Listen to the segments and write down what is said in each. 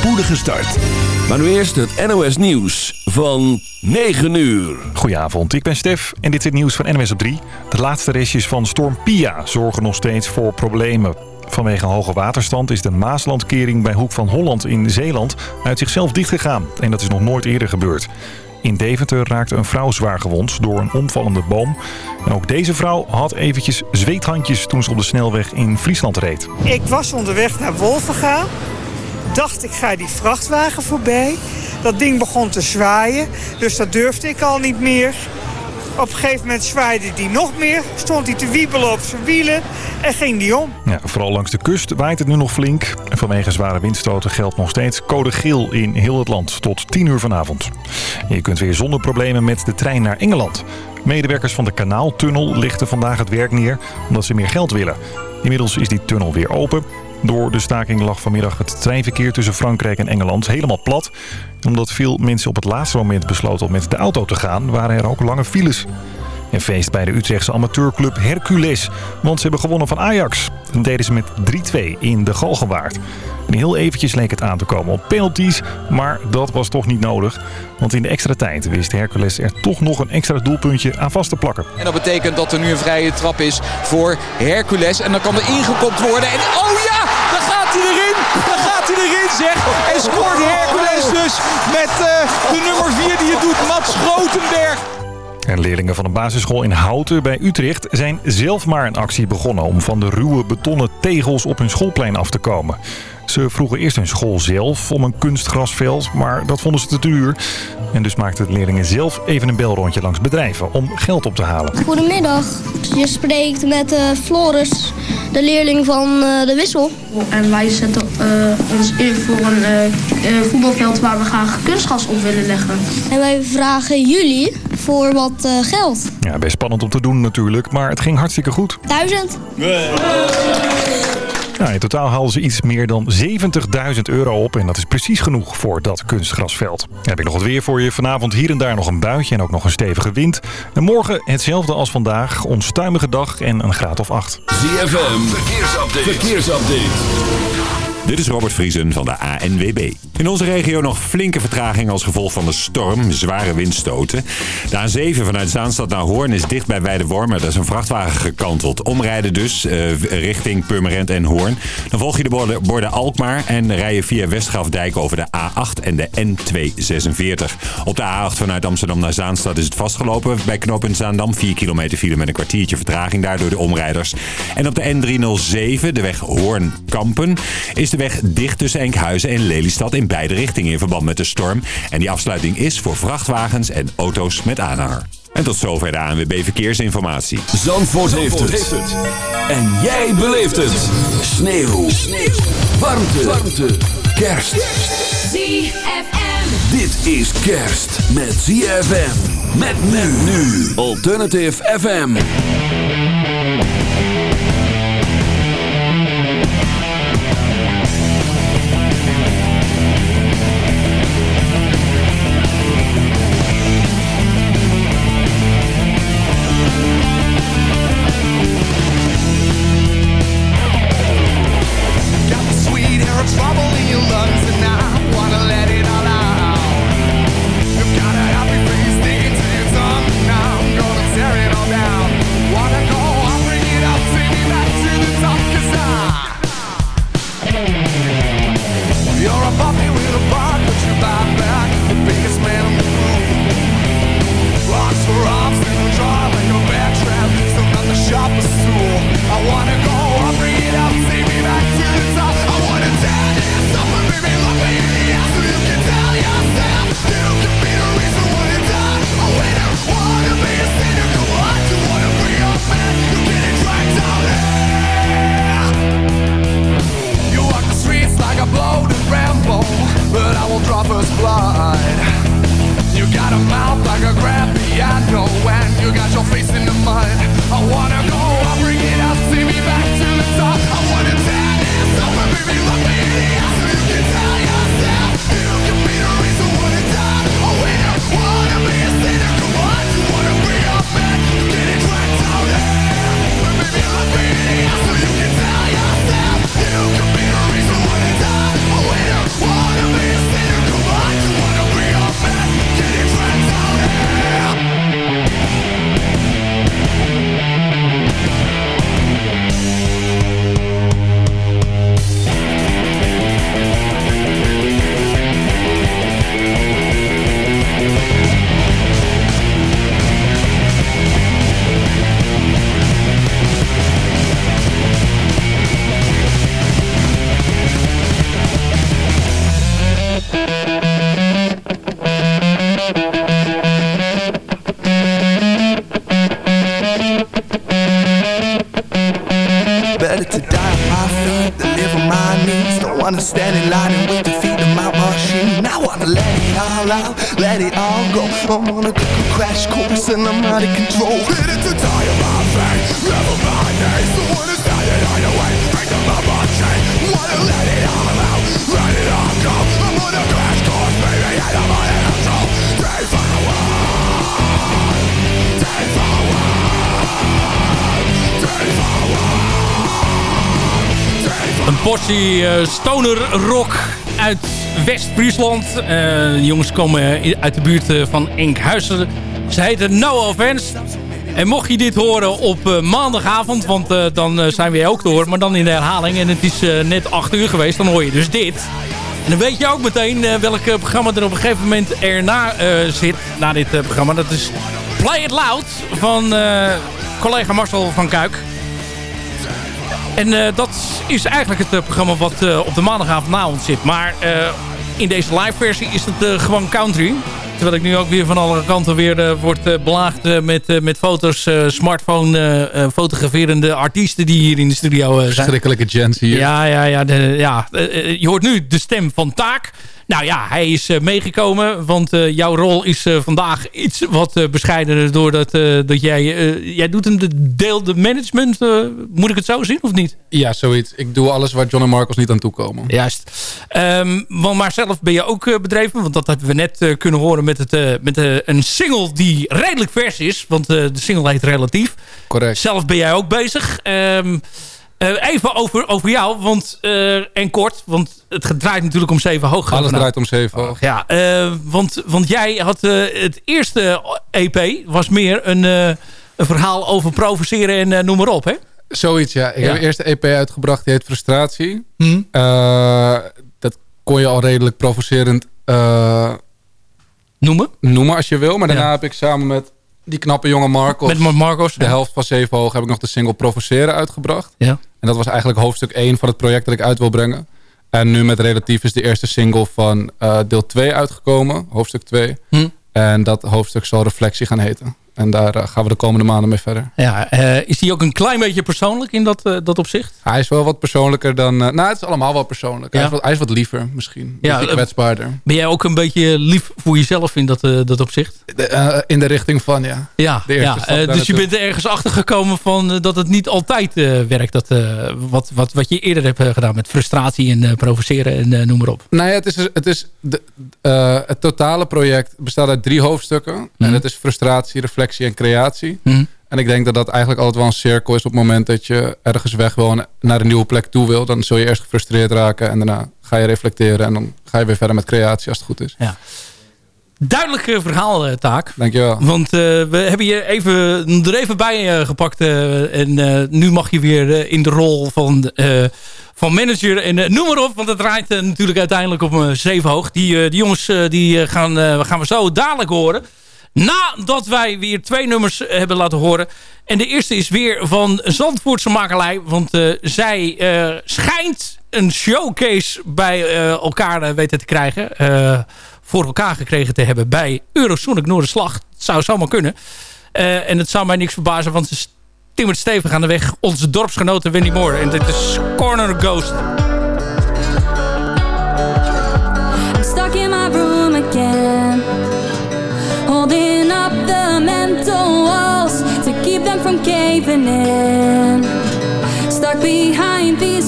spoedige start. Maar nu eerst het NOS Nieuws van 9 uur. Goedenavond, ik ben Stef en dit is het nieuws van NOS op 3. De laatste restjes van storm Pia zorgen nog steeds voor problemen. Vanwege hoge waterstand is de Maaslandkering bij Hoek van Holland in Zeeland uit zichzelf dichtgegaan. En dat is nog nooit eerder gebeurd. In Deventer raakte een vrouw zwaar gewond door een omvallende boom. En ook deze vrouw had eventjes zweethandjes toen ze op de snelweg in Friesland reed. Ik was onderweg naar Wolvenga. Dacht ik ga die vrachtwagen voorbij. Dat ding begon te zwaaien, dus dat durfde ik al niet meer. Op een gegeven moment zwaaide hij nog meer. Stond hij te wiebelen op zijn wielen en ging die om. Ja, vooral langs de kust waait het nu nog flink. Vanwege zware windstoten geldt nog steeds code geel in heel het land tot 10 uur vanavond. Je kunt weer zonder problemen met de trein naar Engeland. Medewerkers van de Kanaaltunnel lichten vandaag het werk neer omdat ze meer geld willen. Inmiddels is die tunnel weer open. Door de staking lag vanmiddag het treinverkeer tussen Frankrijk en Engeland helemaal plat. Omdat veel mensen op het laatste moment besloten om met de auto te gaan, waren er ook lange files. Een feest bij de Utrechtse amateurclub Hercules. Want ze hebben gewonnen van Ajax. Dat deden ze met 3-2 in de Galgenwaard. En heel eventjes leek het aan te komen op penalties. Maar dat was toch niet nodig. Want in de extra tijd wist Hercules er toch nog een extra doelpuntje aan vast te plakken. En dat betekent dat er nu een vrije trap is voor Hercules. En dan kan er ingekopt worden. En oh hij erin zeg. En scoort Hercules dus met uh, de nummer 4 die het doet, Mats Grotenberg. En leerlingen van een basisschool in Houten bij Utrecht zijn zelf maar een actie begonnen om van de ruwe betonnen tegels op hun schoolplein af te komen. Ze vroegen eerst hun school zelf om een kunstgrasveld, maar dat vonden ze te duur. En dus maakten de leerlingen zelf even een belrondje langs bedrijven om geld op te halen. Goedemiddag, je spreekt met uh, Floris, de leerling van uh, de Wissel. En wij zetten uh, ons in voor een voetbalveld waar we graag kunstgras op willen leggen. En wij vragen jullie voor wat geld. Ja, best spannend om te doen natuurlijk, maar het ging hartstikke goed. Duizend. Nou, in totaal haalden ze iets meer dan 70.000 euro op. En dat is precies genoeg voor dat kunstgrasveld. Heb ik nog wat weer voor je. Vanavond hier en daar nog een buitje en ook nog een stevige wind. En morgen hetzelfde als vandaag. Onstuimige dag en een graad of 8. ZFM, verkeersupdate. verkeersupdate. Dit is Robert Vriesen van de ANWB. In onze regio nog flinke vertraging als gevolg van de storm, zware windstoten. De A7 vanuit Zaanstad naar Hoorn is dicht bij Weidewormer. Daar is een vrachtwagen gekanteld. Omrijden dus uh, richting Purmerend en Hoorn. Dan volg je de borden, borden Alkmaar en rij je via Westgrafdijk over de A8 en de N246. Op de A8 vanuit Amsterdam naar Zaanstad is het vastgelopen. Bij knooppunt Zaandam 4 kilometer file met een kwartiertje vertraging daardoor de omrijders. En op de N307, de weg Hoorn-Kampen, is de weg dicht tussen Enkhuizen en Lelystad in beide richtingen in verband met de storm. En die afsluiting is voor vrachtwagens en auto's met aanhanger. En tot zover de ANWB Verkeersinformatie. Zandvoort, Zandvoort heeft, het. En jij beleeft het. Sneeuw. Sneeuw. Warmte. Warmte. Kerst. ZFM. Dit is kerst met ZFM. Met men nu. Alternative FM. Wanna stand in line and wait to feed the mouth machine. I wanna let it all out, let it all go. I'm on a crash course and I'm out of control. Ready to die my fate, never my name. So when it's dying your way, break the my portie uh, stoner rock uit West-Friesland. Uh, de jongens komen uit de buurt uh, van Enkhuizen. Ze heten No Offense. En mocht je dit horen op maandagavond, want dan zijn we ook horen. Maar dan in de herhaling. En het is net 8 uur geweest, dan hoor je dus dit. En dan weet je ook meteen welk programma er op een gegeven moment erna zit. Na dit programma. Dat is Play It Loud van collega Marcel van Kuik. En uh, dat is eigenlijk het uh, programma wat uh, op de maandagavond na ons zit. Maar in deze live versie is het gewoon country. Terwijl ik nu ook weer van alle kanten weer wordt belaagd met, met foto's, smartphone fotograferende artiesten die hier in de studio zijn. Schrikkelijke gents hier. Ja, ja, ja. De, ja je hoort nu de stem van Taak. Nou ja, hij is uh, meegekomen, want uh, jouw rol is uh, vandaag iets wat bescheidener doordat dat jij, jij doet hem de deel de management, moet ik het zo zien of niet? Ja, zoiets. Ik doe alles waar John en Marcos niet aan toe komen. Juist. Um, maar zelf ben je ook bedreven, want dat hebben we net kunnen horen met, het, met een single die redelijk vers is, want de single heet Relatief. Correct. Zelf ben jij ook bezig. Um, uh, even over, over jou, want, uh, en kort, want het draait natuurlijk om zeven hoog. Alles draait om zeven hoog. Ja, uh, want, want jij had het eerste EP, was meer een, een verhaal over provoceren en noem maar op, hè? Zoiets, ja. Ik ja. heb de eerste EP uitgebracht, die heet Frustratie. Hm. dat kon je al redelijk provocerend noemen? Noemen als je wil, maar daarna ja. heb ik samen met die knappe jonge Marcos. Met Marcos. De helft van Zeven Hoog heb ik nog de single Provoceren uitgebracht. Ja. En dat was eigenlijk hoofdstuk 1 van het project dat ik uit wil brengen. En nu met Relatief is de eerste single van uh, deel 2 uitgekomen. Hoofdstuk 2. Hm. En dat hoofdstuk zal Reflectie gaan heten. En daar uh, gaan we de komende maanden mee verder. Ja, uh, is die ook een klein beetje persoonlijk in dat, uh, dat opzicht? Hij is wel wat persoonlijker dan... nou, het is allemaal wel persoonlijk. Ja. Hij, is wat, hij, is wat, liever misschien. Ja, kwetsbaarder. Ben jij ook een beetje lief voor jezelf in dat, dat opzicht? De, in de richting van, ja. Ja, ja dus je bent er ergens achter gekomen van dat het niet altijd werkt. Dat, wat, wat, wat je eerder hebt gedaan met frustratie en provoceren en noem maar op. Nou ja, het is, het, is de, het totale project bestaat uit drie hoofdstukken. Mm. En dat is frustratie, reflectie en creatie. Mm. En ik denk dat dat eigenlijk altijd wel een cirkel is op het moment dat je ergens weg wil en naar een nieuwe plek toe wil. Dan zul je eerst gefrustreerd raken en daarna ga je reflecteren en dan ga je weer verder met creatie als het goed is. Ja. Duidelijke verhaaltaak. Dankjewel. Want uh, we hebben je even, er even bij uh, gepakt. Uh, en nu mag je weer in de rol van, van manager. En noem maar op, want het draait natuurlijk uiteindelijk op een zeven hoog. Die, die jongens die gaan, gaan we zo dadelijk horen. Nadat wij weer twee nummers hebben laten horen. En de eerste is weer van Zandvoortse makelij. Want uh, zij uh, schijnt een showcase bij elkaar weten te krijgen. voor elkaar gekregen te hebben bij Eurosonic Noorderslag. Het zou zomaar kunnen. en het zou mij niks verbazen, want ze timmert stevig aan de weg. Onze dorpsgenoten Wendy Moore. En dit is Corner Ghost. Keep them from caving in. Stuck behind these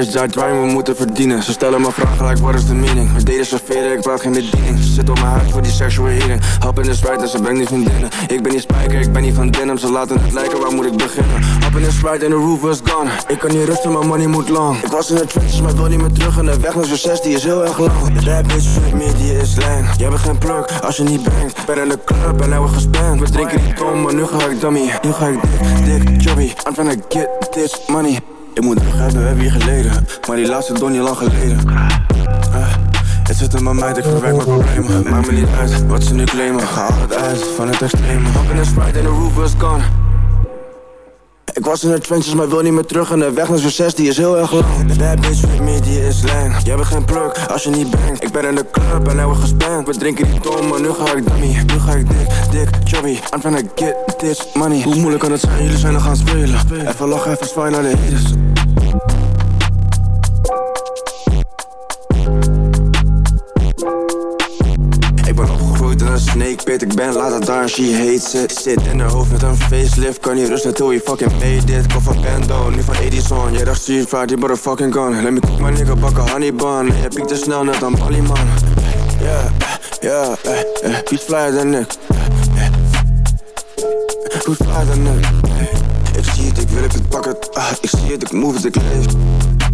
Die trying, we moeten verdienen. Ze stellen me vragen, like, what is the meaning? We deden serveren, ik praat geen bediening. Ze zit op mijn huid voor die sexual healing. Hap in de sprite en ze brengt niet vriendinnen Ik ben niet spijker, ik ben niet van denim. Ze laten het lijken, waar moet ik beginnen? Hap in de sprite en de roof was gone. Ik kan niet rusten, mijn money moet lang. Ik was in de trenches, maar wil niet meer terug En de weg. Naar succes, die is heel erg lang. Rap bitch, with me, die is lijn. Jij bent geen pluk, als je niet brengt Ben in de club en hij wordt gespend. We drinken niet tom, maar nu ga ik dummy. Nu ga ik dik, dik, chubby. I'm tryna get this money ik moet hebben, we hebben hier geleden Maar die laatste don niet lang geleden. Eh, Het zit in mijn meid, ik verwerk mijn problemen. Maakt me niet uit, wat ze nu claimen. Ga altijd uit, van het extreme. Hop in de sprite en de roof was gone. Ik was in de trenches, maar wil niet meer terug En de weg. Naar succes, die is heel erg lang. Bad bitch with me, die is lijn. Jij bent geen pluk, als je niet brengt Ik ben in de club en hij wordt We drinken niet tom, maar nu ga ik dummy. Nu ga ik dik, dik, chubby. I'm tryna get this money. Hoe moeilijk kan het zijn, jullie zijn nog gaan spelen. Even lachen, even zwaaien naar de haters snake pit Ik ben later daar en she hates it. Zit in haar hoofd met een facelift Kan niet rusten till you fucking made it. Kom van Bando, nu van Edison. Jij dacht street fight, die motherfucking gun. Let me cook my nigga, bakken honey bun. Je piekt te snel net aan Bali man. Ja, ja, eh, eh. Wie is flyer dan ik? Hoe flyer dan ik? Ik zie het, ik wil het, ik pak het. Ah, Ik zie het, ik move het, ik leef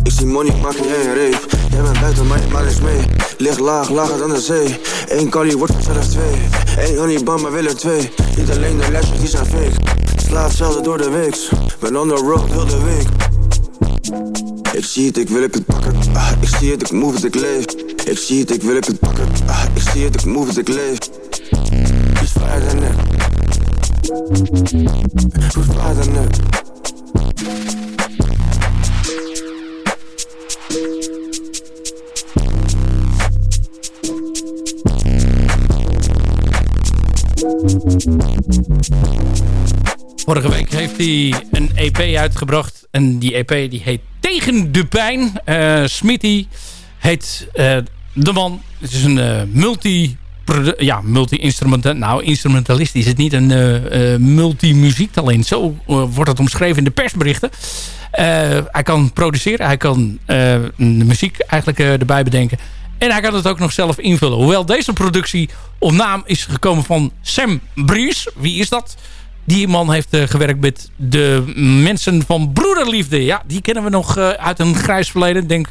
ik zie money, maak jij een reef Jij bent buiten, maar je niks mee. Ligt laag, lager dan de zee. Eén kali wordt vanzelf twee. Eén honey bam, maar wil er twee. Niet alleen de lesjes, die zijn fake. Slaaf zelden door de weeks Ben on the road heel de week. Ik zie het, ik wil ik het pakken. Ah, Ik zie het, ik move het, ik leef. Ik zie het, ik wil ik het pakken. Ah, Ik zie het, ik move het, ik leef. Is vrij dan ik Hoe vrij Vorige week heeft hij een EP uitgebracht. En die EP die heet Tegen de Pijn. Eh Smitty heet eh, de man. Het is een eh, multi... Ja, multi-instrumentalist. Nou, instrumentalist is het niet. Een eh, multi-muziektalent. Zo wordt het omschreven in de persberichten. Hij kan produceren. Hij kan de muziek eigenlijk erbij bedenken. En hij kan het ook nog zelf invullen. Hoewel deze productie op naam is gekomen van Sam Bries. Wie is dat? Die man heeft eh, gewerkt met de mensen van Broederliefde. Ja, die kennen we nog eh, uit een grijs verleden. Denk,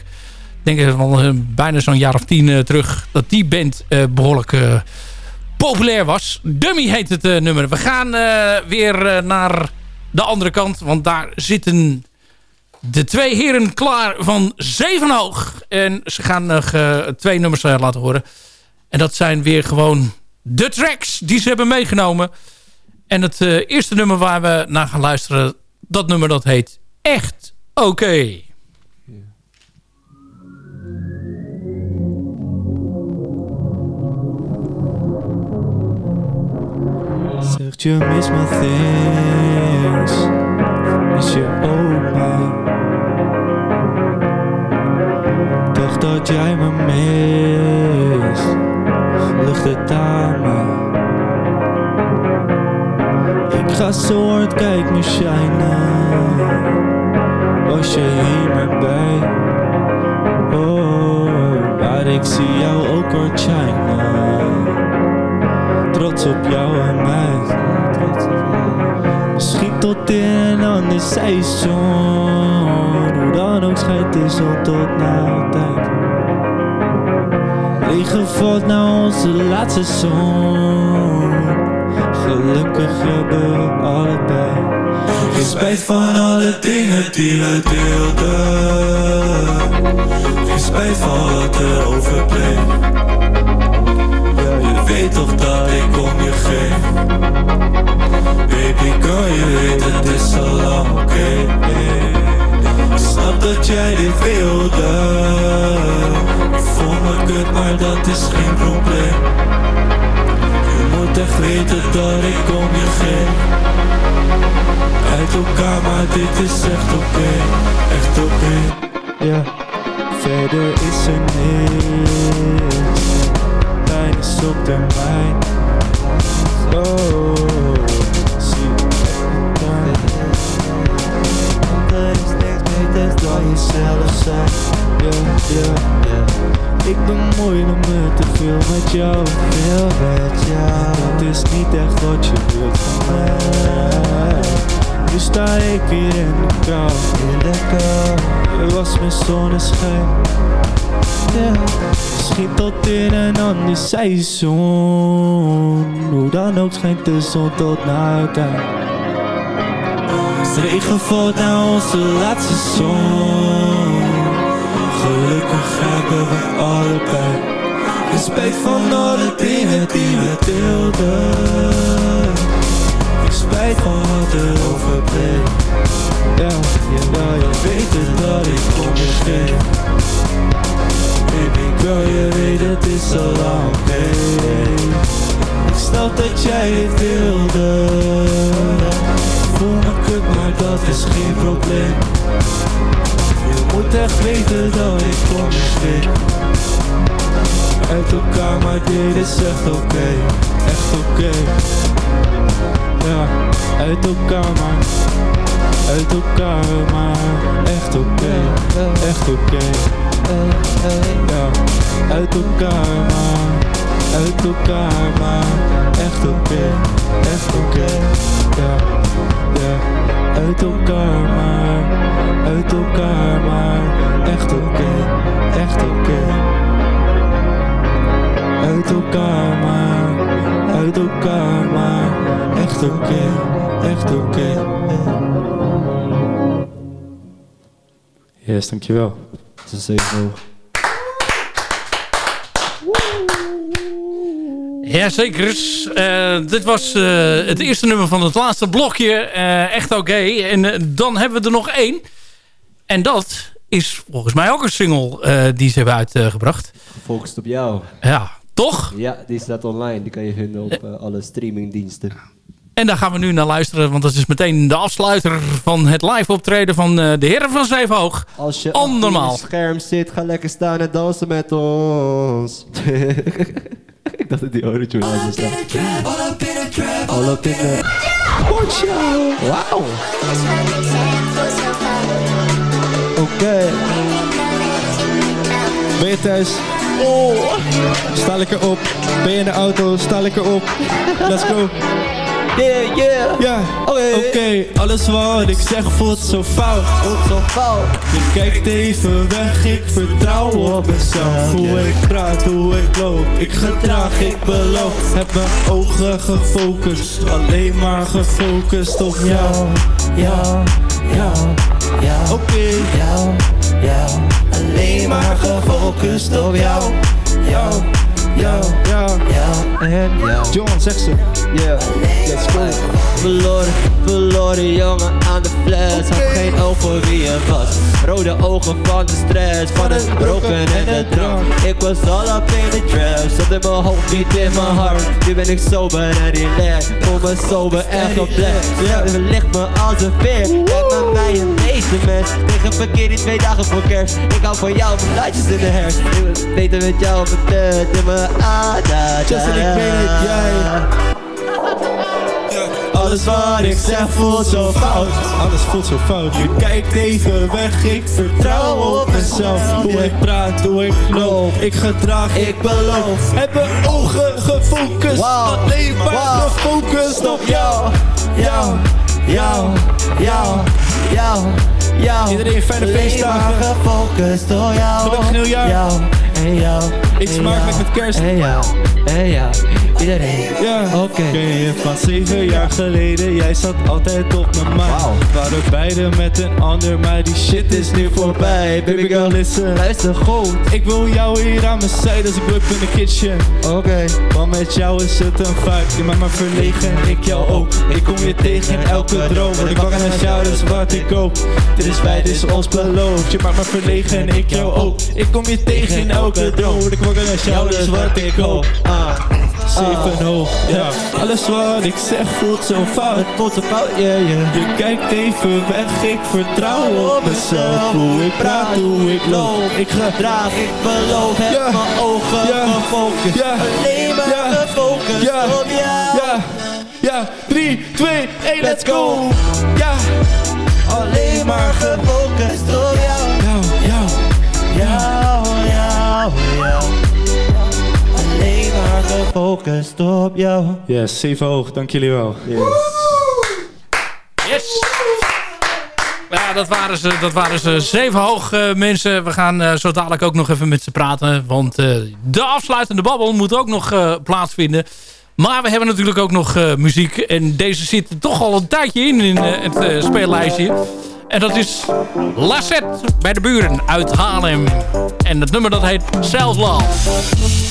denk wel eh, bijna zo'n jaar of tien terug... dat die band eh, behoorlijk eh, populair was. Dummy heet het nummer. We gaan weer naar de andere kant. Want daar zitten de twee heren klaar van Zevenhoog. En ze gaan nog eh, twee nummers eh, laten horen. En dat zijn weer gewoon de tracks die ze hebben meegenomen. En het eh, eerste nummer waar we naar gaan luisteren... dat nummer dat heet Echt Oké. Zegt je mis me things Dacht dat jij me mist. Lucht het aan me? Ik ga zo hard, kijk me shinen. Was je hier maar bij. Oh, maar ik zie jou ook hard shinen. Trots op jou en mij. Misschien tot in een ander seizoen. Hoe dan ook schijnt de zon tot na altijd. Regen valt naar onze laatste zon. Gelukkig hebben we allebei. Geen spijt van alle dingen die we deelden. Geen spijt van wat er overbleef. Weet toch dat ik om je geef. Baby girl, je weet het is al oké. Ik snap dat jij dit wilde. Ik voel me kut, maar dat is geen probleem. Je moet echt weten dat ik om je geef. Uit elkaar, maar dit is echt oké. Echt oké. Ja, verder is er niks. Pijn is op termijn. Oh, zie Er is niks beters dan jezelf zijn. Ja, ja, ja. Ik ben mooi om me te veel met jou. Veel met jou. Het is niet echt wat je wilt van mij. Nu sta ik hier in de kou. In de kou. Je was mijn zonneschijn. Ja. Misschien tot in een ander seizoen. Hoe dan ook schijnt de zon tot naar elkaar. Regen valt naar onze laatste zon. Gelukkig hebben we allebei. In spijt van alle dingen die we deelden. In spijt van wat er overbleef. Ja, jawel, je weet het dat ik om je. Baby girl, je weet het is al lang. Ik snap dat jij het wilde. Voel me kut, maar dat is geen probleem. Je moet echt weten dat ik om je geef. Uit elkaar, maar dit is echt oké. Echt oké. Ja, uit elkaar, maar. Uit elkaar, maar. Echt oké. Echt oké. Ja, uit elkaar, maar. Uit elkaar, maar. Echt oké. Echt oké. Ja, ja. Uit elkaar, maar. Uit elkaar, maar. Echt oké. Echt oké. Uit elkaar, maar. Uit elkaar, maar. Echt oké. Echt oké. Yes, dankjewel. Dat is even Jazeker. Eh dit was eh, het eerste nummer van het laatste blokje. Eh, echt oké. En dan hebben we er nog één. En dat is volgens mij ook een single eh, die ze hebben uitgebracht. Gefocust op jou. Ja, toch? Ja, die staat online. Die kan je vinden op alle streamingdiensten. En daar gaan we nu naar luisteren. Want dat is meteen de afsluiter van het live optreden van eh, de heren van Zevenhoog. Als je Andermaal. scherm zit, ga lekker staan en dansen met ons. Ik dacht dat die zou staan. All up in. All in out. Wauw. Oké. Ben je thuis? Oh. Sta lekker op. Ben je in de auto? Sta lekker op. Let's go. Yeah, yeah. Ja, oké. Alles wat ik zeg voelt zo fout. Voelt zo fout. Je kijkt even weg, ik vertrouw op mezelf. Hoe ik praat, hoe ik loop. Ik gedraag, ik beloof. Heb mijn ogen gefocust. Alleen maar gefocust op jou. Ja, ja, ja. Oké. Ja, ja. Alleen maar gefocust op jou. Jou, jou, Ja. ja. En jou. John, zeg ze. Yeah, let's go. Verloren, verloren jongen aan de fles. Had geen oog voor wie je was. Rode ogen van de stress, van het roken en de drank. Ik was all up in the trap, zat in mijn hoofd, niet in mijn hart. Nu ben ik sober en relaxed, voel me sober en. Ja, het ligt me als een veer, kijk naar mij een deze mens. Tegen verkeer die twee dagen voor kerst. Ik hou van jou, mijn blaadjes in de herfst. Ik wil weten met jou op het in mijn ader. Just en ik weet het, jij. Alles wat ik zeg voelt zo fout. Alles voelt zo fout. Je kijkt even weg, ik vertrouw op mezelf. Hoe ik praat, hoe ik loop. Ik gedraag, ik beloof. Heb mijn ogen gefocust. Wow. Alleen maar Wow. gefocust op jou. jou, jou, jou, jou, jou. Iedereen fijne feestdagen. gefocust op jou. Gelukkig nieuwjaar. Jou, en jou. Ik en smaak met met kerst. En jou, en jou. Iedereen. Ja, Oké. ken je van zeven jaar geleden, jij zat altijd op mijn mind. We waren beide met een ander, maar die shit is nu voorbij. Baby girl, listen. Luister goed. Ik wil jou hier aan mijn zijde als ik druk in de kitchen. Oké. Want met jou is het een vibe, je maakt me verlegen, ik jou ook. Ik kom je tegen in elke droom, want ik wakker naar jou, dus wat ik koop. Dit is wij, dit is ons beloofd. Je maakt me verlegen en ik jou ook. Ik kom je tegen in elke droom, want ik wakker naar jou, dus wat ik koop. Ah. Zeven hoog, ja. Alles wat ik zeg voelt zo fout. Het voelt zo fout, yeah, yeah. Je kijkt even weg, ik vertrouw op mezelf. Hoe ik praat, hoe ik loop. Ik gedraag, Ik beloof, heb Ja. mijn ogen Ja. gefocust. Ja. Alleen maar Ja. gefocust Ja. op jou. Ja, ja, 3, 2, 1, let's go! Ja, Alleen maar gefocust gefocust op jou. Yes, 7 hoog, dank jullie wel. Yes! Ja, dat waren ze, dat waren ze zeven hoog eh, mensen. We gaan eh, zo dadelijk ook nog even met ze praten. Want eh, de afsluitende babbel moet ook nog eh, plaatsvinden. Maar we hebben natuurlijk ook nog eh, muziek. En deze zit er toch al een tijdje in, in het eh, speellijstje. En dat is Lasset bij de buren uit Haarlem. En het nummer dat heet Self Love.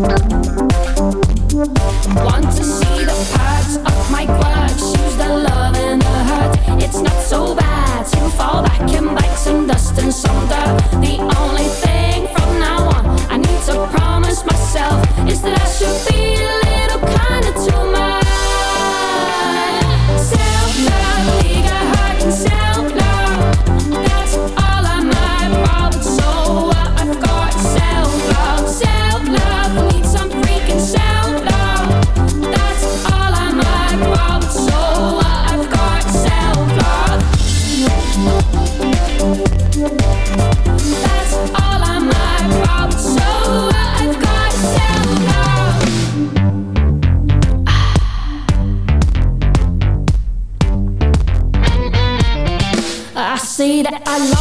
some dust and the hurt. It's not so bad. You fall back and bite some dirt. The only thing I like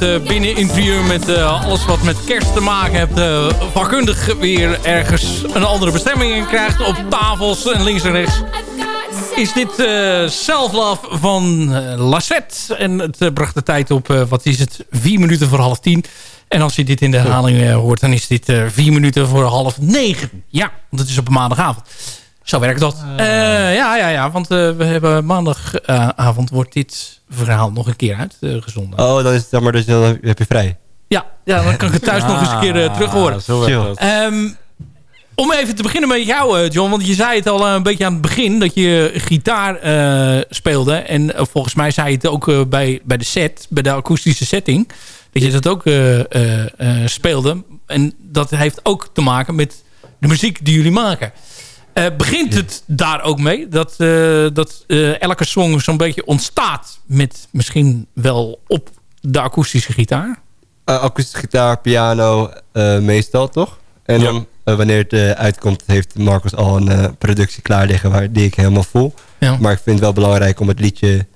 het eh, binneninterieur met eh, alles wat met kerst te maken heeft... eh, vakkundig weer ergens een andere bestemming in krijgt... op tafels en links en rechts... is dit eh Self Love van eh, Lassette. En het bracht de tijd op, wat is het, vier minuten voor half tien. En als je dit in de herhaling hoort, dan is dit vier minuten voor half negen. Ja, want het is op maandagavond. Zo werkt dat. Eh, ja, ja, ja, want eh, we hebben maandagavond wordt dit verhaal nog een keer uitgezonden. Oh, dan is het zeg maar, dus dan heb je vrij. Ja, ja, dan kan ik het thuis nog eens een keer eh, terug horen. zo werkt dat. Ehm, om even te beginnen met jou, eh, John. Want je zei het al eh, een beetje aan het begin dat je gitaar eh, speelde. En eh, volgens mij zei je het ook eh, bij, bij de set, bij de akoestische setting. Dat je dat ook eh, eh, eh, speelde. En dat heeft ook te maken met de muziek die jullie maken. Eh, begint het daar ook mee? Dat, eh, dat eh, elke song zo'n beetje ontstaat met misschien wel op de akoestische gitaar? Akoestische gitaar, piano, meestal toch? En dan, wanneer het uitkomt, heeft Marcus al een productie klaar liggen waar, die ik helemaal voel. Ja. Maar ik vind het wel belangrijk om het liedje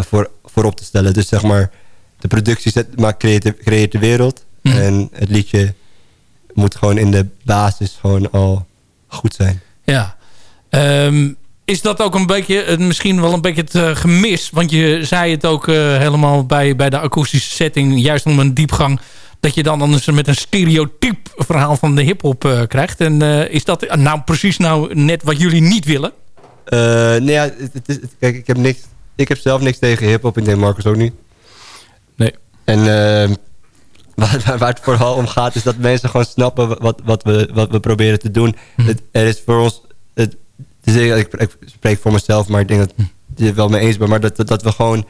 voor, voorop te stellen. Dus zeg maar, de productie zet, creëert, de- creëert de wereld. Mhm. En het liedje moet gewoon in de basis gewoon al goed zijn. Ja. Ehm, is dat ook een beetje, eh, misschien wel een beetje het eh, gemis? Want je zei het ook eh, helemaal bij, bij de akoestische setting, juist om een diepgang, dat je dan anders met een stereotyp verhaal van de hip-hop krijgt. En is dat nou precies nou net wat jullie niet willen? Nee, ja, het, het is, kijk, ik heb, niks, ik heb zelf niks tegen hip-hop. Ik denk Marcus ook niet. Nee. En ehm, waar, het vooral om gaat, is dat mensen gewoon snappen wat, wat, we, wat we proberen te doen. Het, er is voor ons. Het, ik, ik spreek voor mezelf, maar ik denk dat je het wel mee eens bent. Maar dat, dat, dat we gewoon.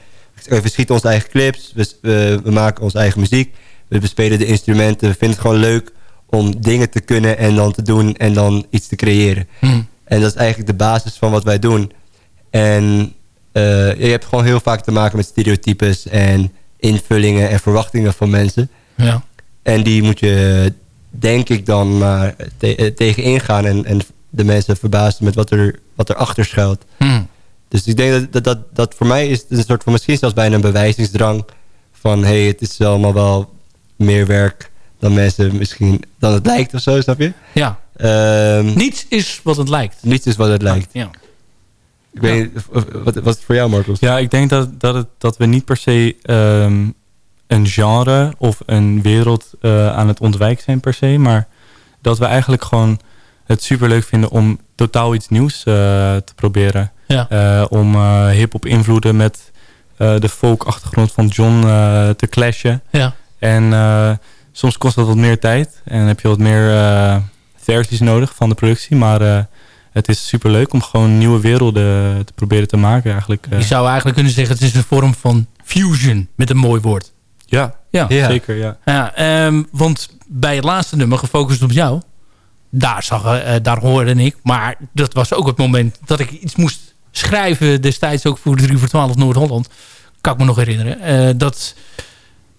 We schieten onze eigen clips, we, we, we maken onze eigen muziek, we bespelen de instrumenten. We vinden het gewoon leuk om dingen te kunnen en dan te doen en dan iets te creëren. En dat is eigenlijk de basis van wat wij doen. En eh, je hebt gewoon heel vaak te maken met stereotypes en invullingen en verwachtingen van mensen. Ja. En die moet je, denk ik, dan maar te, eh, tegen ingaan en, en de mensen verbazen met wat er, wat er achter schuilt. Hmm. Dus ik denk dat, dat, dat, dat voor mij is het een soort van misschien zelfs bijna een bewijzingsdrang van hé, hey, het is allemaal wel meer werk dan mensen misschien dan het lijkt of zo, snap je? Ja. Ehm, Niets is wat het lijkt. Niets is wat het lijkt. Ja. Ik weet wat was het voor jou, Marcus? Ja, ik denk dat, dat, het, dat we niet per se ehm, een genre of een wereld eh, aan het ontwijken zijn per se. Maar dat we eigenlijk gewoon het superleuk vinden om totaal iets nieuws eh, te proberen. Ja. Eh, om hip-hop invloeden met de folk-achtergrond van John te clashen. Ja. En soms kost dat wat meer tijd. En heb je wat meer versies nodig van de productie. Maar het is superleuk om gewoon nieuwe werelden te proberen te maken eigenlijk. Je zou eigenlijk kunnen zeggen, het is een vorm van fusion, met een mooi woord. Ja, Ja. zeker. Ja. Ja, ehm, want bij het laatste nummer, gefocust op jou, daar, zag, eh, daar hoorde ik. Maar dat was ook het moment dat ik iets moest schrijven, destijds ook voor 3 voor 12 Noord-Holland. Kan ik me nog herinneren. eh, dat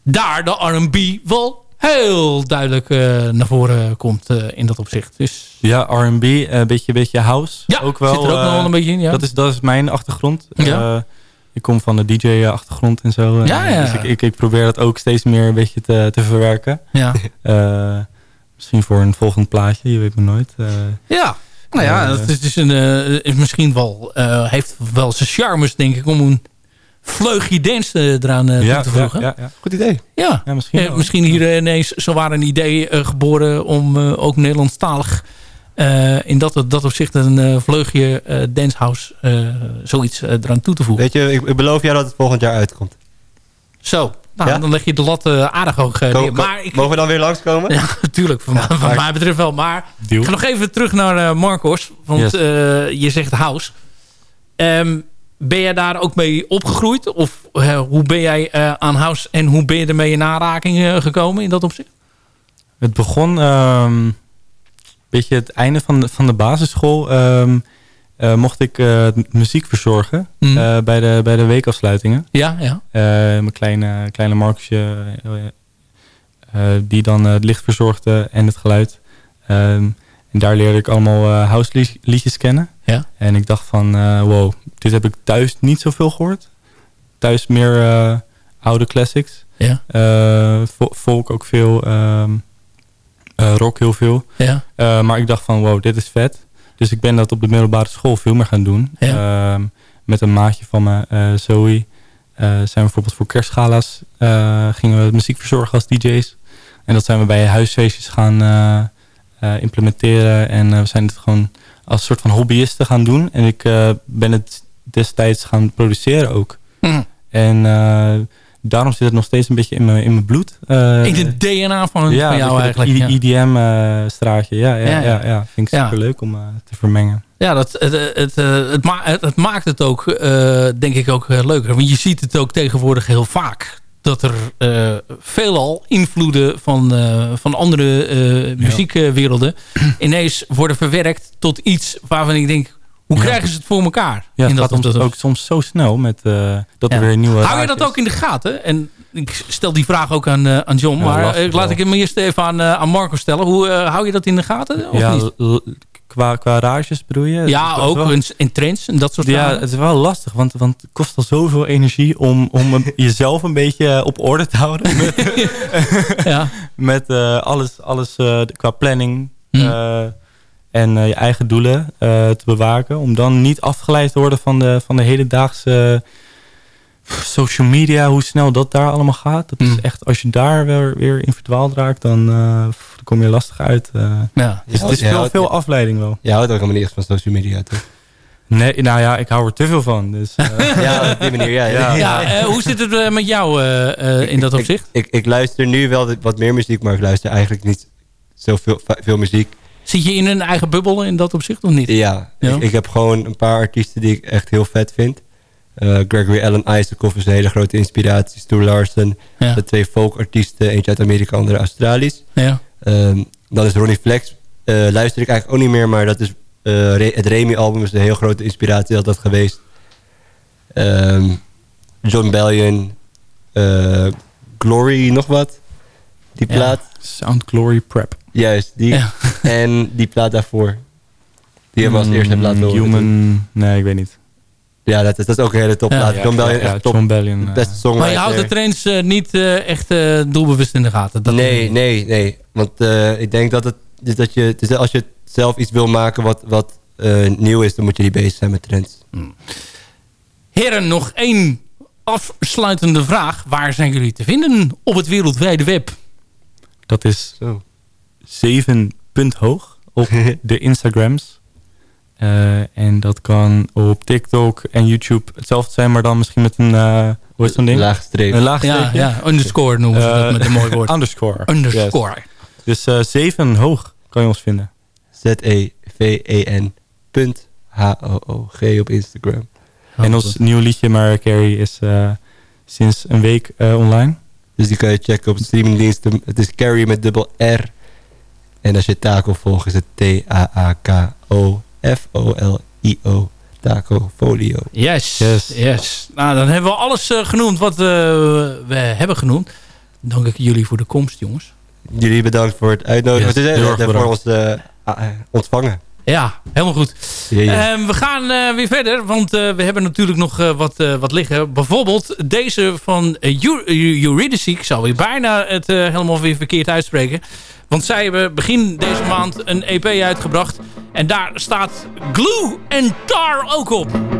daar de R&B wel heel duidelijk eh, naar voren komt eh, in dat opzicht. Dus Ja, R&B, eh, een beetje, beetje house. Ja, ook wel, zit er ook nog eh, wel een beetje in, ja. Dat is, dat is mijn achtergrond. Ja. Ik kom van de DJ-achtergrond en zo. Ja, ja. Dus ik, ik, ik probeer dat ook steeds meer een beetje te, te verwerken. Ja. Eh, misschien voor een volgend plaatje, je weet maar nooit. eh. Ja, nou ja, Eh, dat is, dus een, is misschien wel, heeft wel zijn charmes, denk ik, om een vleugje dance eraan Ja, toe te voegen. ja, ja, ja. Goed idee. Ja, Ja, misschien misschien hier ineens zowaar een idee geboren om ook Nederlandstalig eh, in dat, dat opzicht een eh, vleugje eh dancehouse eh, zoiets eh, eraan toe te voegen. Weet je, ik, ik beloof jou dat het volgend jaar uitkomt. Zo, nou, Ja? dan leg je de lat eh, aardig hoog neer. Maar ik, Mogen we dan weer langskomen? Ja, natuurlijk. Van, van mij betreft wel. Maar Deal. ik ga nog even terug naar eh, Marcos. Want Yes. eh, je zegt house. Ehm, ben jij daar ook mee opgegroeid? Of eh, hoe ben jij eh, aan house en hoe ben je ermee in aanraking gekomen in dat opzicht? Het begon een beetje het einde van de, van de basisschool. ehm, eh, mocht ik eh, muziek verzorgen Mhm. eh, bij, de, bij de weekafsluitingen. Ja, ja. Mijn kleine, kleine Marcusje, die dan het licht verzorgde en het geluid. Ehm, en daar leerde ik allemaal house lied- liedjes kennen. Ja. En ik dacht van, wow, dit heb ik thuis niet zoveel gehoord. Thuis meer oude classics. Ja. Folk ook veel. ehm, eh, rock heel veel. Ja. Eh, maar ik dacht van, wow, dit is vet. Dus ik ben dat op de middelbare school veel meer gaan doen. Ehm, met een maatje van me, eh, Zoe. eh, zijn we bijvoorbeeld voor kerstgala's eh, gingen we muziek verzorgen als DJ's. En dat zijn we bij huisfeestjes gaan eh, eh, implementeren. En eh, we zijn het gewoon als soort van hobbyisten gaan doen. En ik eh, ben het destijds gaan produceren ook. Mhm. En eh, daarom zit het nog steeds een beetje in mijn, in mijn bloed. Eh, In het DNA van, ja, van jou eigenlijk. ja. IDM-straatje. ja, ja, Ja, ja, ja. ja, Vind ik super leuk om eh, te vermengen. Ja, dat, het, het, eh, het, ma het, maakt het ook, eh, denk ik, ook eh, leuker. Want je ziet het ook tegenwoordig heel vaak. Dat er eh, veelal invloeden van, eh, van andere eh, muziekwerelden... ineens worden verwerkt tot iets waarvan ik denk... Hoe Ja. krijgen ze het voor elkaar? Ja, het in gaat dat, ook soms zo snel met eh, dat Ja. er weer nieuwe... Hou je dat ook in de gaten? En ik stel die vraag ook aan, eh, aan John. Ja, maar lastig eh, laat ik hem eerst even aan, aan Marco stellen. Hoe hou je dat in de gaten? Of ja, niet? qua, qua rages bedoel je? Ja, ook wel- in, trends en dat soort Ja, dingen. het is wel lastig, want, want het kost al zoveel energie om, om jezelf een beetje op orde te houden. Met, ja. met alles, alles qua planning Hm. En eh, je eigen doelen eh, te bewaken. Om dan niet afgeleid te worden van de, van de hedendaagse social media, hoe snel dat daar allemaal gaat. Dat is Hm. echt, als je daar weer, weer in verdwaald raakt, dan, eh, pff, dan kom je lastig uit. eh. Ja. Dus het is veel, veel afleiding wel. Je houdt ook helemaal niet echt van social media, toch? Nee, nou ja, ik hou er te veel van. Dus, eh, Ja, op die manier, ja. Ja. Ja, eh, hoe zit het met jou eh, eh, in dat opzicht? Ik, ik, ik luister nu wel wat meer muziek, maar ik luister eigenlijk niet zoveel veel muziek. Zit je in een eigen bubbel in dat opzicht of niet? Ja, Ja. Ik, ik heb gewoon een paar artiesten die ik echt heel vet vind. Eh, Gregory Allen Isaacoff is een hele grote inspiratie. Stu Larsen. Ja. De twee folkartiesten. Eentje uit Amerika, andere Australisch. Ja. Ehm, dan is Ronnie Flex. eh, luister ik eigenlijk ook niet meer, maar dat is, eh, Re- het Remy-album is een heel grote inspiratie altijd geweest. Ehm, John Bellion. Glory, nog wat. Die plaat. Sound Glory Prep. Juist, die. Ja. En die plaat daarvoor. Die hebben we als eerste laten horen. Human, nee, ik weet niet. Ja, dat is, dat is ook een hele topplaat. Ja, John ja, Bellion, ja, echt top. John Bellion, eh. Beste songwriter. Maar je houdt de trends eh, niet eh, echt eh, doelbewust in de gaten? Dat nee, nee, nee. Want eh, ik denk dat, het, dus dat je, dus als je zelf iets wil maken wat, wat eh, nieuw is... dan moet je niet bezig zijn met trends. Heren, nog één afsluitende vraag. Waar zijn jullie te vinden op het wereldwijde web? Dat is Zo. zeven punt hoog op de Instagrams. Eh, en dat kan op TikTok en YouTube hetzelfde zijn, maar dan misschien met een, eh hoe is zo'n ding? Lage streep. Een laag Ja, ja, underscore noemen ze dat Eh, met een mooi woord. Underscore. Underscore. Yes. Dus eh, zeven hoog kan je ons vinden. Z-E-V-E-N punt H-O-O-G op Instagram. en ons nieuw liedje, Mariah Carey, is eh, sinds een week eh, online. Dus die kan je checken op streamingdiensten. Het is Carrie met dubbel R. En als je Taco volgt is het T-A-A-K-O-F-O-L-I-O. Taco Folio. Yes, yes. Nou, dan hebben we alles eh, genoemd wat eh, we hebben genoemd. Dank ik jullie voor de komst, jongens. Jullie bedankt voor het uitnodigen. Yes, Het erg voor ons eh, ontvangen. Ja, helemaal goed. Ja, ja. Ehm, we gaan weer verder, want we hebben natuurlijk nog wat, wat liggen. Bijvoorbeeld deze van uh, Eurydice. Ik zou weer bijna het helemaal weer verkeerd uitspreken. Want zij hebben begin deze maand een EP uitgebracht. En daar staat Glue en Tar ook op.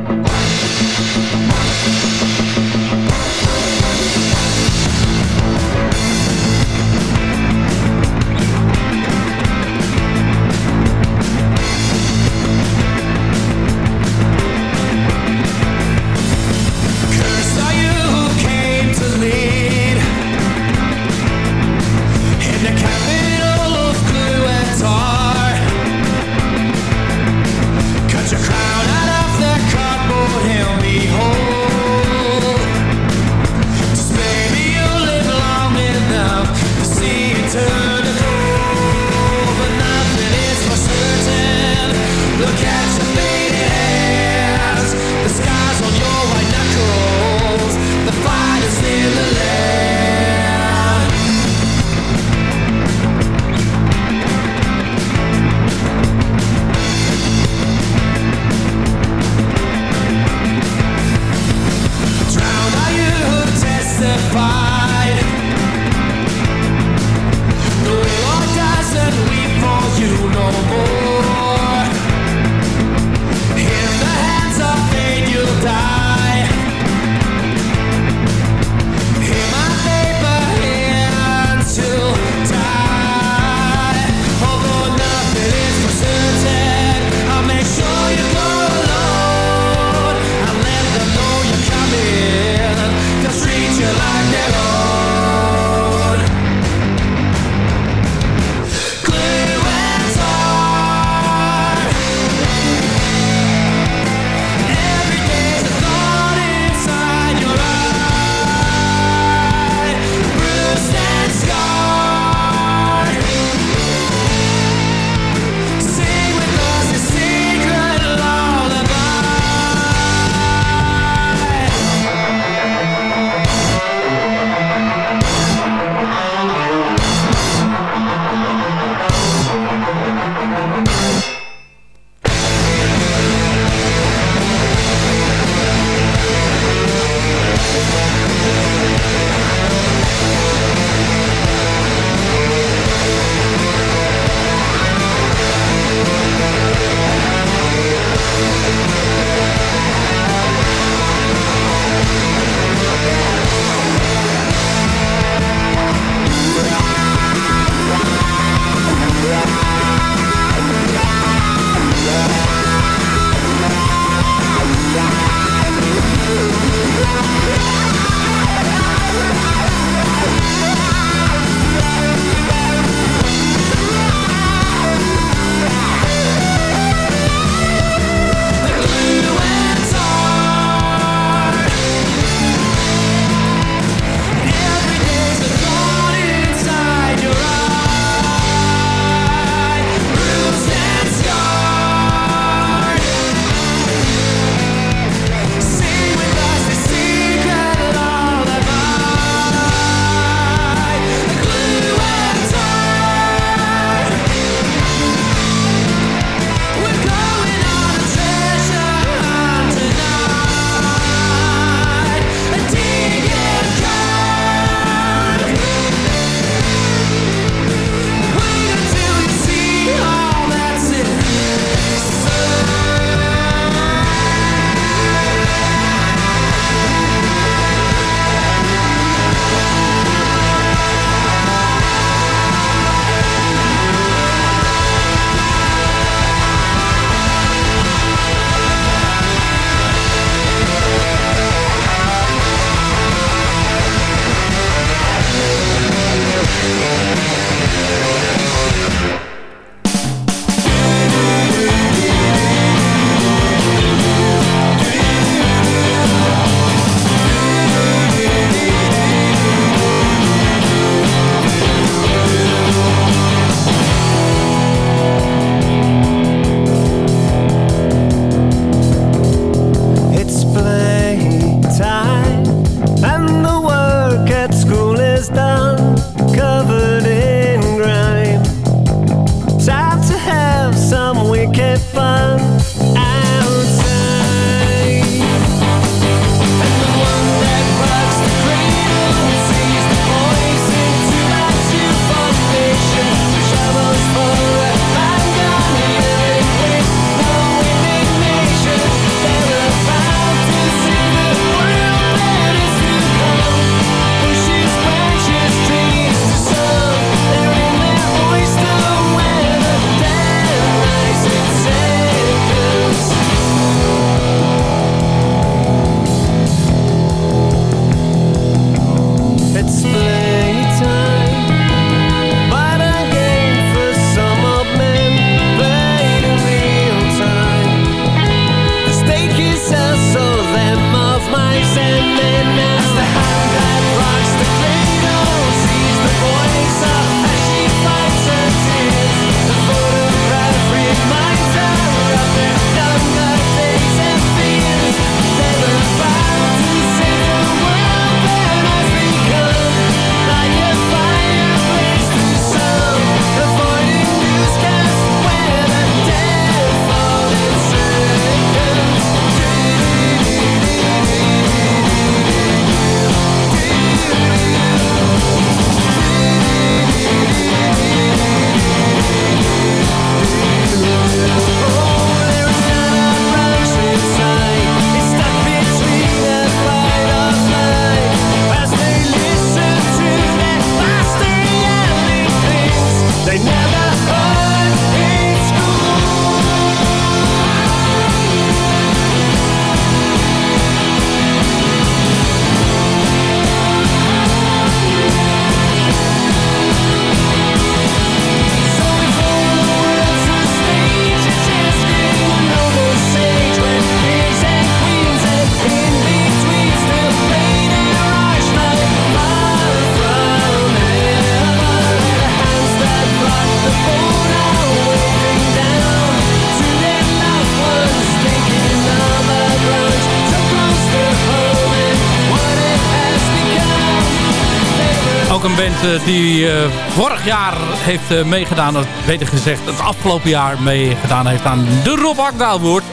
die eh, vorig jaar heeft eh, meegedaan, of beter gezegd het afgelopen jaar meegedaan heeft aan de Rob Akda Award.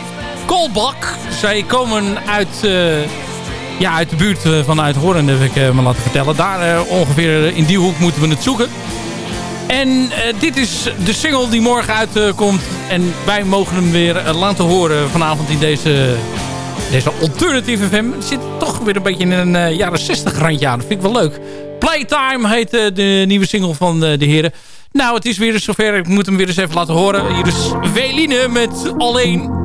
Kolbak. Zij komen uit, eh, ja, uit de buurt uh, van Uithoorn, heb ik me laten vertellen. Daar ongeveer in die hoek moeten we het zoeken. En dit is de single die morgen uitkomt. en wij mogen hem weer laten horen vanavond in deze deze Alternative FM zit toch weer een beetje in een jaren 60 randje aan. Dat vind ik wel leuk. Playtime heet uh, de nieuwe single van uh, de heren. Nou, het is weer eens zover. Ik moet hem weer eens even laten horen. Hier is Veline met Alleen.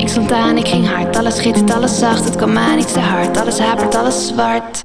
Ik stond aan, ik ging hard, alles schittert, alles zacht. Het kwam aan, ik zei hard, alles hapert, alles zwart.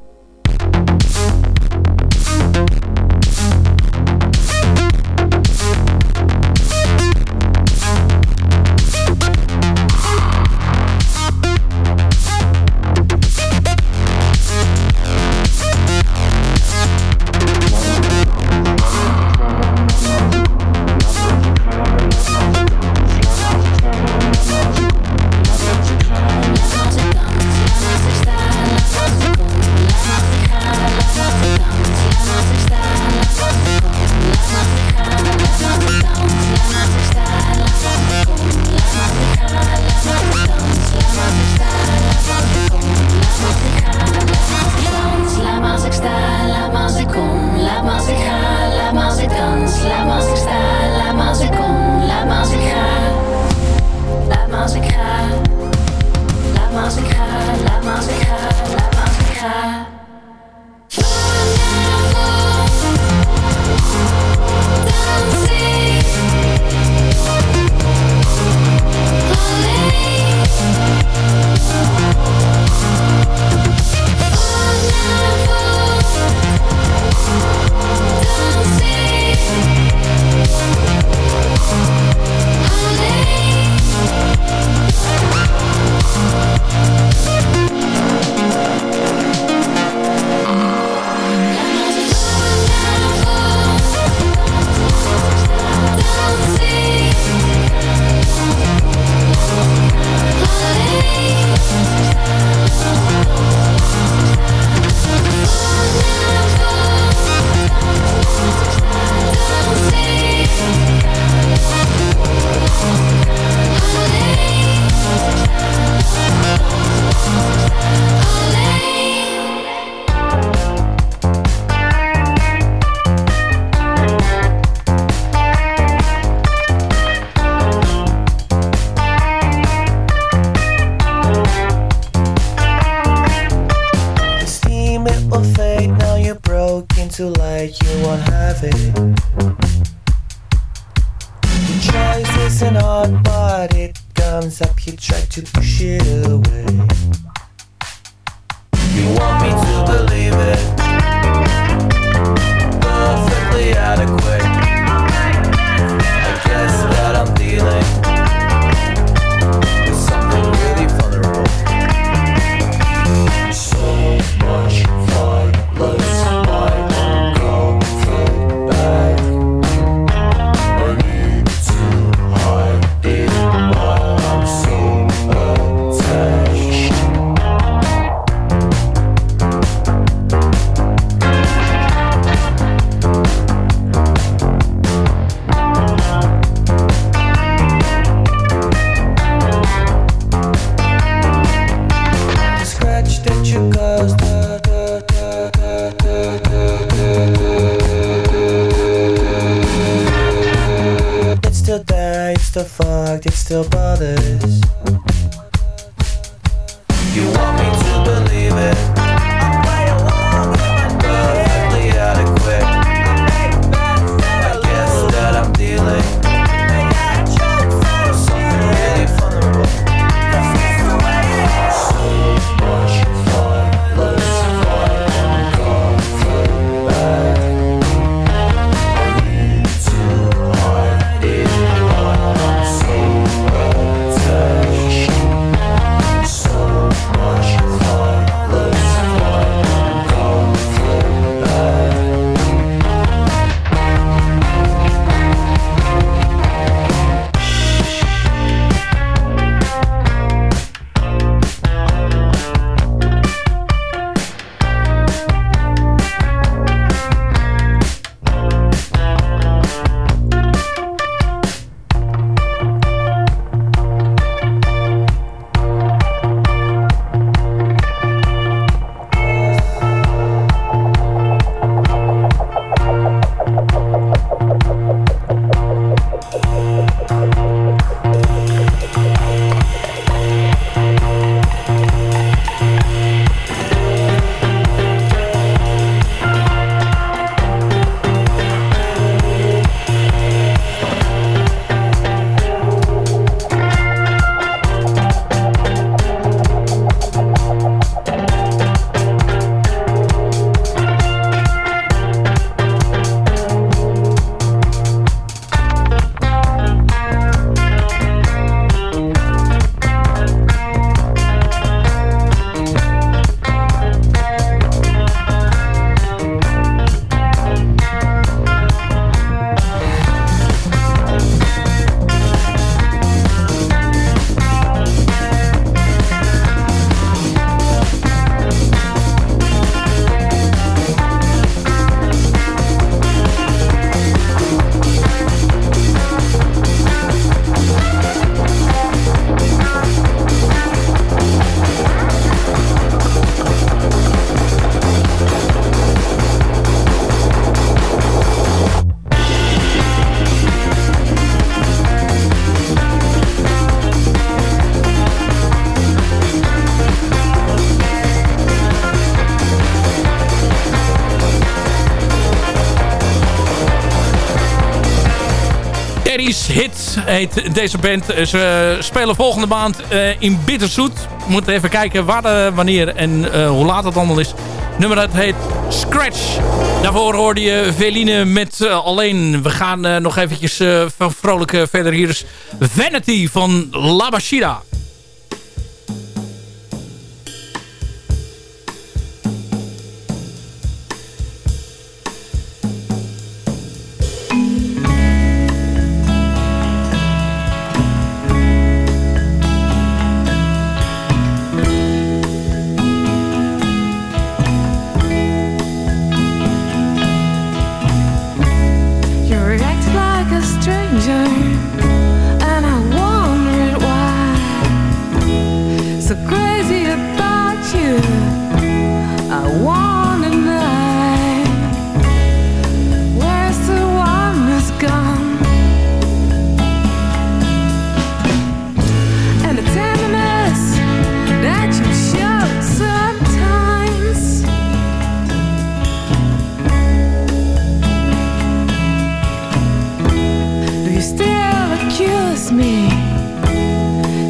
heet deze band. Ze spelen volgende maand eh, in Bitterzoet. We moeten even kijken waar, eh, wanneer en eh, hoe laat het allemaal is. Nummer dat heet Scratch. Daarvoor hoorde je Veline met Alleen. We gaan nog eventjes van vrolijk verder. Hier is Vanity van La Bashida.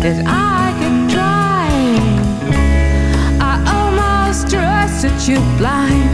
That I could try. I almost trusted you blind.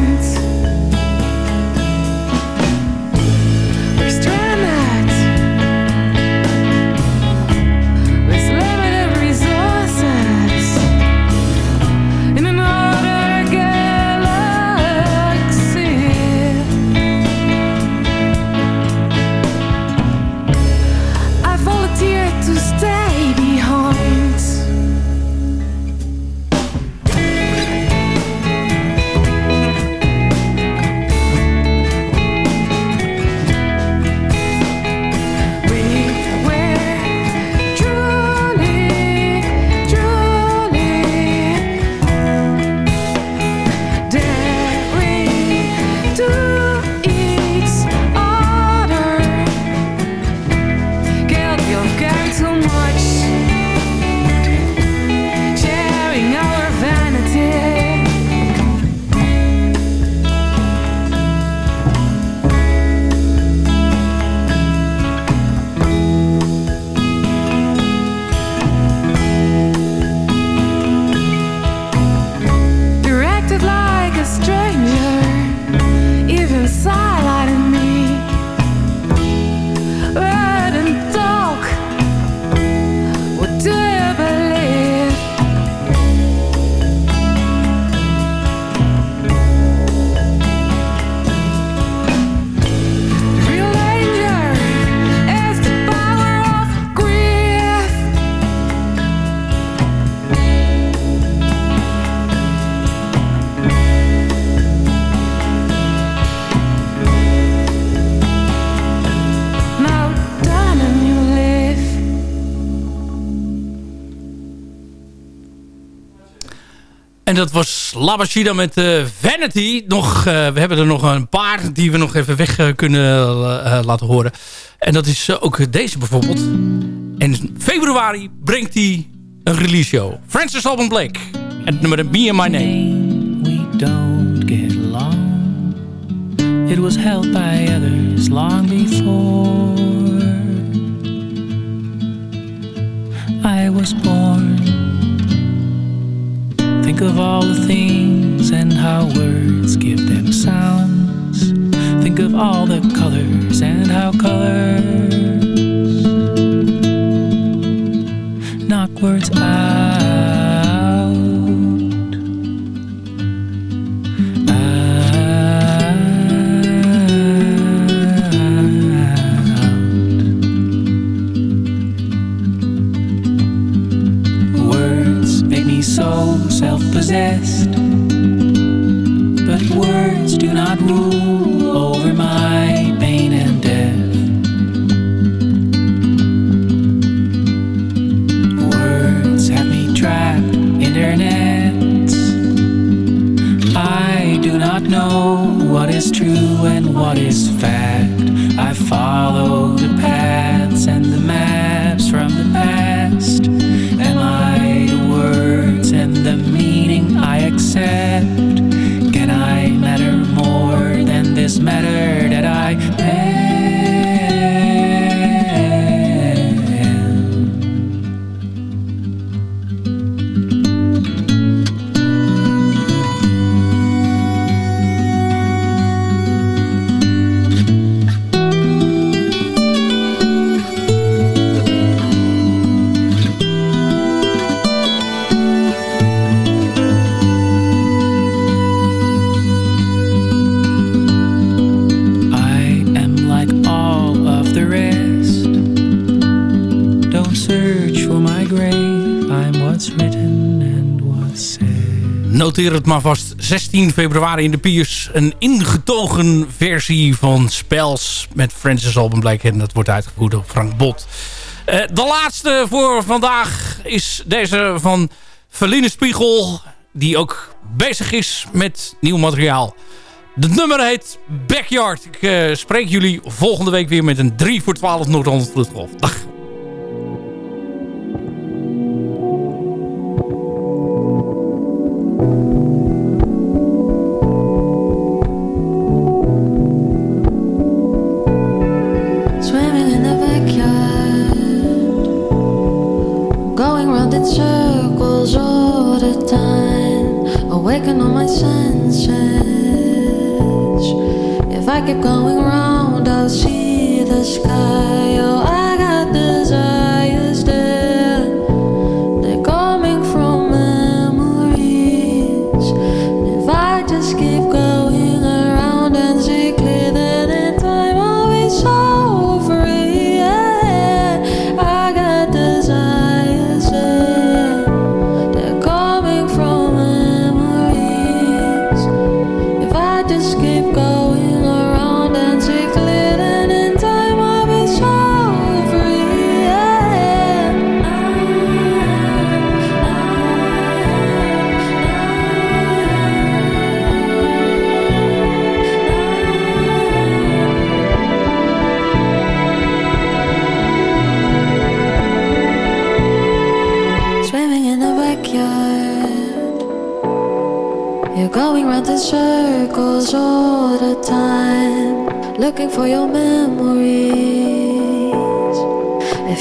En dat was Labashida met eh, Vanity. Nog, eh, we hebben er nog een paar die we nog even weg eh, kunnen laten horen. En dat is ook deze bijvoorbeeld. En in februari brengt hij een release show. Francis Alban Blake. En het nummer Me and My Name. we don't get along. It was held by others long before I was born. Think of all the things and how words give them sounds. Think of all the colors and how colors knock words out. Possessed. But words do not rule over my pain and death. Words have me trapped in their nets. I do not know what is true and what is fact. I follow the paths Noteer het maar vast. 16 februari in de Piers. Een ingetogen versie van Spels met Francis Alban Blake. En dat wordt uitgevoerd door Frank Bot. Eh, de laatste voor vandaag is deze van Verline Spiegel. Die ook bezig is met nieuw materiaal. De nummer heet Backyard. Ik eh, spreek jullie volgende week weer met een 3 voor 12 Noord-Holland Vloedgolf. Dag.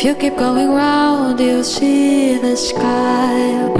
If you keep going round, you'll see the sky.